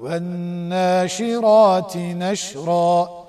والناشرات نشرا